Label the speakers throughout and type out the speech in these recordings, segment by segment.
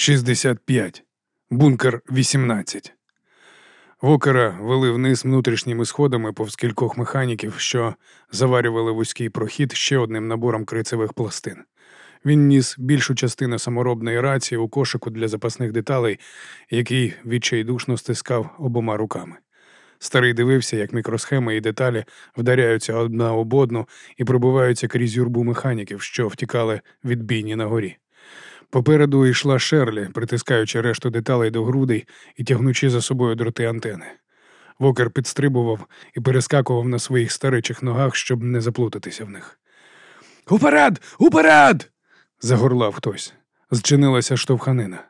Speaker 1: 65. Бункер 18. Вокера вели вниз внутрішніми сходами повз кількох механіків, що заварювали вузький прохід ще одним набором крицевих пластин. Він ніс більшу частину саморобної рації у кошику для запасних деталей, який відчайдушно стискав обома руками. Старий дивився, як мікросхеми і деталі вдаряються одна об одну і пробиваються крізь юрбу механіків, що втікали від бійні на горі. Попереду йшла Шерлі, притискаючи решту деталей до грудей і тягнучи за собою дроти антени. Вокер підстрибував і перескакував на своїх старичих ногах, щоб не заплутатися в них. Уперед! Уперед! загорлав хтось. Зчинилася штовханина.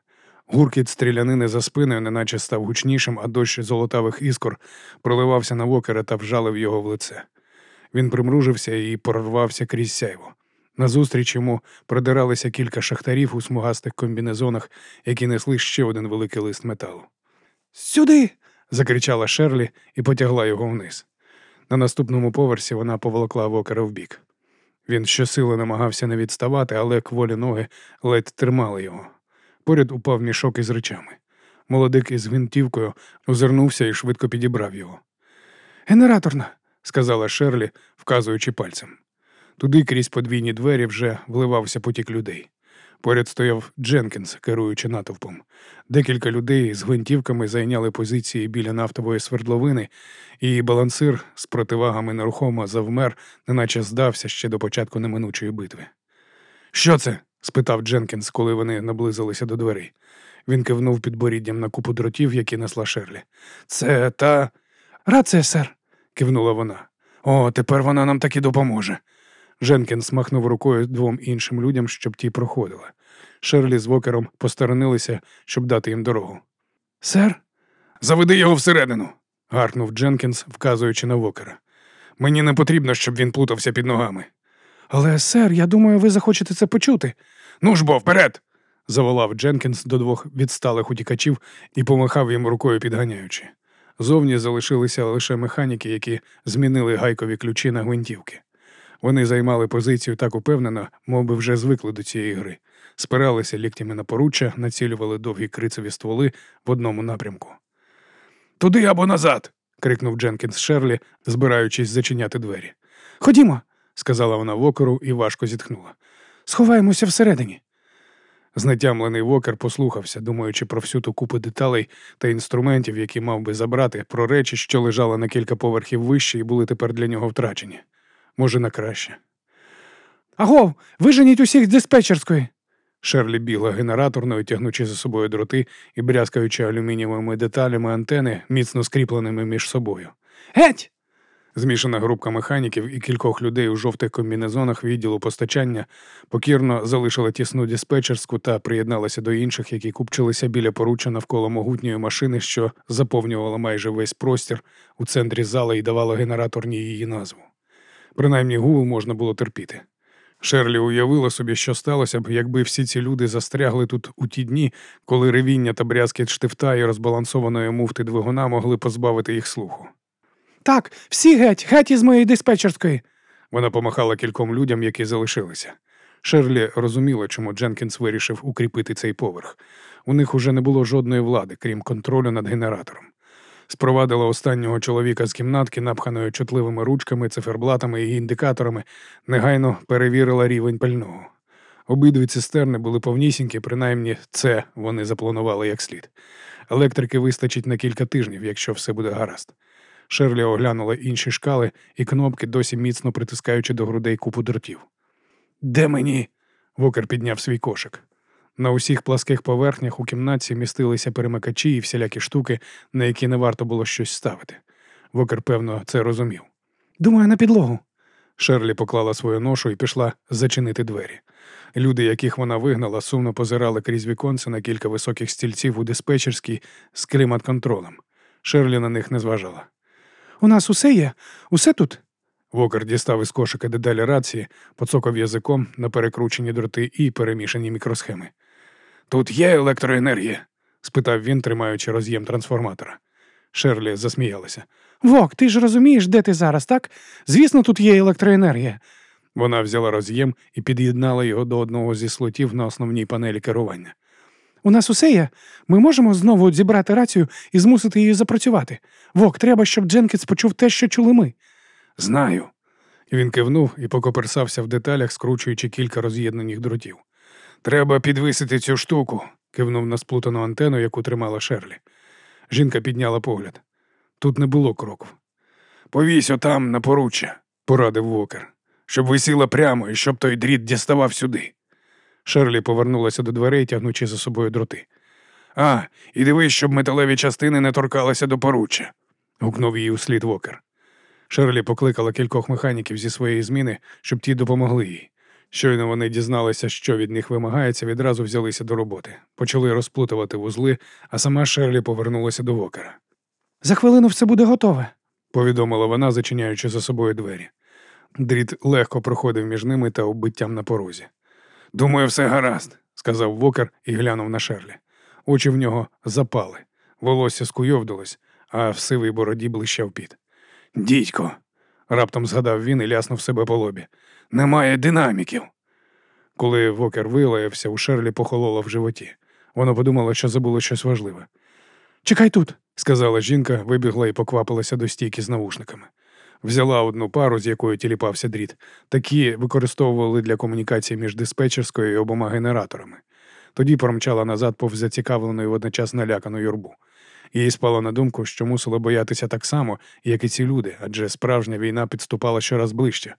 Speaker 1: Гуркіт стрілянини за спиною, неначе став гучнішим, а дощ золотавих іскор проливався на вокера та вжалив його в лице. Він примружився і прорвався крізь сяйво. Назустріч йому продиралися кілька шахтарів у смугастих комбінезонах, які несли ще один великий лист металу. Сюди. закричала Шерлі і потягла його вниз. На наступному поверсі вона поволокла вокера вбік. Він щосили намагався не відставати, але кволі ноги ледь тримали його. Поряд упав мішок із речами. Молодик із гвинтівкою озирнувся і швидко підібрав його. Генераторна, сказала Шерлі, вказуючи пальцем. Туди крізь подвійні двері вже вливався потік людей. Поряд стояв Дженкінс, керуючи натовпом. Декілька людей з гвинтівками зайняли позиції біля нафтової свердловини, і балансир з противагами нерухомо завмер, неначе здався ще до початку неминучої битви. Що це? спитав Дженкінс, коли вони наблизилися до дверей. Він кивнув підборіддям на купу дротів, які несла Шерлі. Це та. Рація, сер, кивнула вона. О, тепер вона нам таки допоможе. Дженкінс махнув рукою двом іншим людям, щоб ті проходили. Шерлі з Вокером посторонилися, щоб дати їм дорогу. Сер, заведи його всередину, гаркнув Дженкінс, вказуючи на Вокера. Мені не потрібно, щоб він плутався під ногами. Але, сер, я думаю, ви захочете це почути. Ну ж бо, вперед. заволав Дженкінс до двох відсталих утікачів і помахав їм рукою підганяючи. Зовні залишилися лише механіки, які змінили гайкові ключі на гвинтівки. Вони займали позицію так упевнено, мов би вже звикли до цієї гри, спиралися ліктями на поруччя, націлювали довгі крицеві стволи в одному напрямку. Туди або назад. крикнув Дженкінс Шерлі, збираючись зачиняти двері. Ходімо, сказала вона вокеру і важко зітхнула. Сховаємося всередині. Знетямлений вокер послухався, думаючи про всю ту купу деталей та інструментів, які мав би забрати, про речі, що лежали на кілька поверхів вище і були тепер для нього втрачені може, на краще. Агов, виженіть усіх з диспетчерської. Шерлі бігла генераторною, тягнучи за собою дроти і брязкаючи алюмінієвими деталями антени, міцно скріпленими між собою. Геть! Змішана групка механіків і кількох людей у жовтих комбінезонах відділу постачання покірно залишила тісну диспетчерську та приєдналася до інших, які купчилися біля поруччя навколо могутньої машини, що заповнювала майже весь простір у центрі зала і давала генераторні її назву. Принаймні гул можна було терпіти. Шерлі уявила собі, що сталося б, якби всі ці люди застрягли тут у ті дні, коли ревіння та брязкіт штифта і розбалансованої муфти двигуна могли позбавити їх слуху. Так, всі геть, геть із моєї диспетчерської. Вона помахала кільком людям, які залишилися. Шерлі розуміла, чому Дженкінс вирішив укріпити цей поверх. У них уже не було жодної влади, крім контролю над генератором спровадила останнього чоловіка з кімнатки, напханою чутливими ручками, циферблатами і індикаторами, негайно перевірила рівень пального. Обидві цистерни були повнісінькі, принаймні це вони запланували як слід. Електрики вистачить на кілька тижнів, якщо все буде гаразд. Шерлі оглянула інші шкали і кнопки, досі міцно притискаючи до грудей купу дротів. Де мені? Вокер підняв свій кошик. На усіх пласких поверхнях у кімнаті містилися перемикачі і всілякі штуки, на які не варто було щось ставити. Вокер, певно, це розумів. Думаю, на підлогу. Шерлі поклала свою ношу і пішла зачинити двері. Люди, яких вона вигнала, сумно позирали крізь віконце на кілька високих стільців у диспетчерській з клімат-контролем. Шерлі на них не зважала. У нас усе є, усе тут. Вокер дістав із кошика дедалі рації, поцокав язиком на перекручені дроти і перемішані мікросхеми. Тут є електроенергія? спитав він, тримаючи роз'єм трансформатора. Шерлі засміялася. Вок, ти ж розумієш, де ти зараз, так? Звісно, тут є електроенергія. Вона взяла роз'єм і під'єднала його до одного зі слотів на основній панелі керування.
Speaker 2: У нас усе є. Ми можемо знову зібрати рацію і змусити її запрацювати. Вок, треба, щоб Дженкінс почув те, що чули ми.
Speaker 1: Знаю. Він кивнув і покоперсався в деталях, скручуючи кілька роз'єднаних дротів. Треба підвисити цю штуку, кивнув на сплутану антенну, яку тримала Шерлі. Жінка підняла погляд. Тут не було кроків. Повісь отам на поруччя, порадив Вокер, щоб висіла прямо і щоб той дріт діставав сюди. Шерлі повернулася до дверей, тягнучи за собою дроти. А, і дивись, щоб металеві частини не торкалися до поруччя, гукнув їй услід Вокер. Шерлі покликала кількох механіків зі своєї зміни, щоб ті допомогли їй. Щойно вони дізналися, що від них вимагається, відразу взялися до роботи, почали розплутувати вузли, а сама Шерлі повернулася до Вокера.
Speaker 2: За хвилину все буде готове.
Speaker 1: Повідомила вона, зачиняючи за собою двері. Дріт легко проходив між ними та оббиттям на порозі. Думаю, все гаразд, сказав Вокер і глянув на Шерлі. Очі в нього запали, волосся скуйовдилось, а в сивій бороді блищав піт. Дідько, раптом згадав він і ляснув себе по лобі. Немає динаміків. Коли Вокер вилаявся, у Шерлі похололо в животі. Вона подумала, що забуло щось важливе.
Speaker 2: Чекай тут,
Speaker 1: сказала жінка, вибігла і поквапилася до стійки з навушниками. Взяла одну пару, з якою тіліпався дріт. Такі використовували для комунікації між диспетчерською і обома генераторами. Тоді промчала назад повз зацікавлену і водночас налякану юрбу. Їй спало на думку, що мусило боятися так само, як і ці люди, адже справжня війна підступала щораз ближче.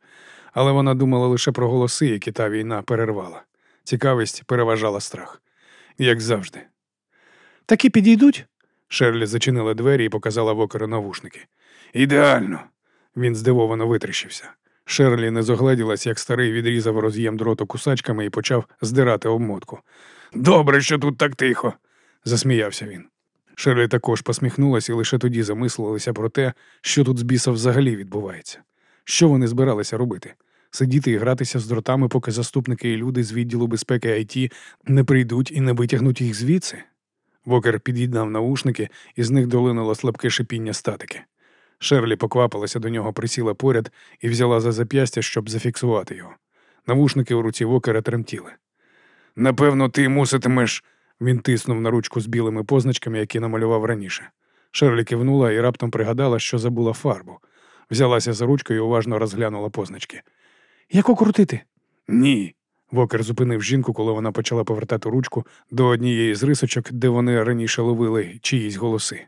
Speaker 1: Але вона думала лише про голоси, які та війна перервала. Цікавість переважала страх. Як завжди.
Speaker 2: такі підійдуть?
Speaker 1: Шерлі зачинила двері і показала вокеру навушники. Ідеально. Він здивовано витріщився. Шерлі не зогледілась, як старий відрізав роз'єм дроту кусачками і почав здирати обмотку. Добре, що тут так тихо, засміявся він. Шерлі також посміхнулася і лише тоді замислилася про те, що тут з біса взагалі відбувається. Що вони збиралися робити? Сидіти і гратися з дротами, поки заступники і люди з відділу безпеки IT не прийдуть і не витягнуть їх звідси? Вокер під'єднав наушники, і з них долинуло слабке шипіння статики. Шерлі поквапилася до нього, присіла поряд і взяла за зап'ястя, щоб зафіксувати його. Навушники у руці Вокера тремтіли. Напевно, ти муситимеш. Він тиснув на ручку з білими позначками, які намалював раніше. Шерлі кивнула і раптом пригадала, що забула фарбу. Взялася за ручку і уважно розглянула позначки.
Speaker 2: Яку крутити?
Speaker 1: Ні. Вокер зупинив жінку, коли вона почала повертати ручку до однієї з рисочок, де вони раніше ловили чиїсь голоси.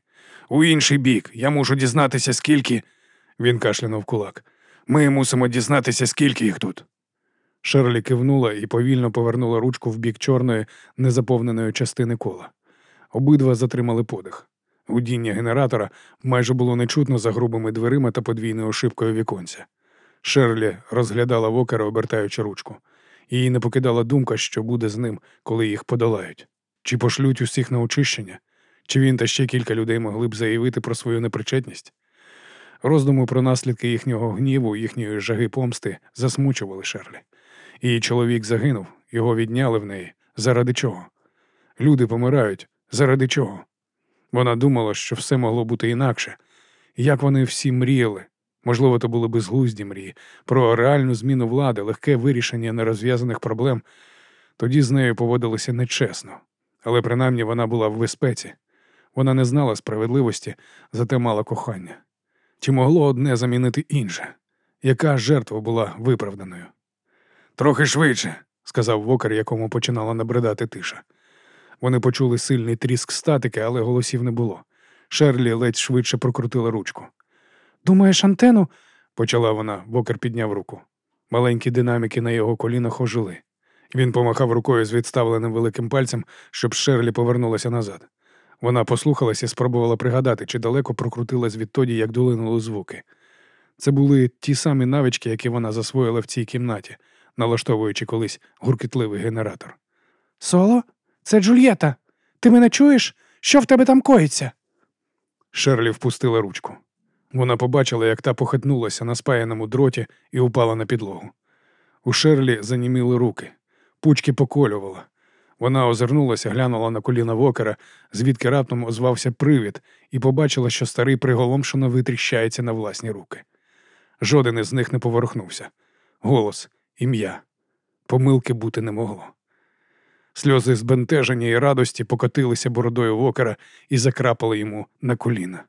Speaker 1: У інший бік. Я мушу дізнатися, скільки. Він кашлянув кулак. Ми мусимо дізнатися, скільки їх тут. Шерлі кивнула і повільно повернула ручку в бік чорної, незаповненої частини кола. Обидва затримали подих. Гудіння генератора майже було нечутно за грубими дверима та подвійною ошибкою віконця. Шерлі розглядала вокера, обертаючи ручку. Її не покидала думка, що буде з ним, коли їх подолають. Чи пошлють усіх на очищення, чи він та ще кілька людей могли б заявити про свою непричетність? Роздуми про наслідки їхнього гніву, їхньої жаги помсти засмучували Шерлі. Її чоловік загинув, його відняли в неї. Заради чого? Люди помирають. Заради чого? Вона думала, що все могло бути інакше. Як вони всі мріяли, можливо, то були безглузді мрії, про реальну зміну влади, легке вирішення нерозв'язаних проблем. Тоді з нею поводилися нечесно, але принаймні вона була в безпеці. Вона не знала справедливості, зате мала кохання. Чи могло одне замінити інше? Яка жертва була виправданою? Трохи швидше, сказав вокер, якому починала набридати тиша. Вони почули сильний тріск статики, але голосів не було. Шерлі ледь швидше прокрутила ручку.
Speaker 2: Думаєш, антенну?
Speaker 1: почала вона, вокер підняв руку. Маленькі динаміки на його колінах ожили. Він помахав рукою з відставленим великим пальцем, щоб Шерлі повернулася назад. Вона послухалась і спробувала пригадати, чи далеко прокрутилась відтоді, як долинули звуки. Це були ті самі навички, які вона засвоїла в цій кімнаті, налаштовуючи колись гуркітливий генератор.
Speaker 2: Соло? Це Джульєта. Ти мене чуєш? Що в тебе там коїться?
Speaker 1: Шерлі впустила ручку. Вона побачила, як та похитнулася на спаяному дроті і упала на підлогу. У Шерлі заніміли руки, пучки поколювала. Вона озирнулася, глянула на коліна вокера, звідки раптом озвався привід, і побачила, що старий приголомшено витріщається на власні руки. Жоден із них не поворухнувся. Голос, ім'я. Помилки бути не могло. Сльози збентеження і радості покотилися бородою вокера і закрапали йому на коліна.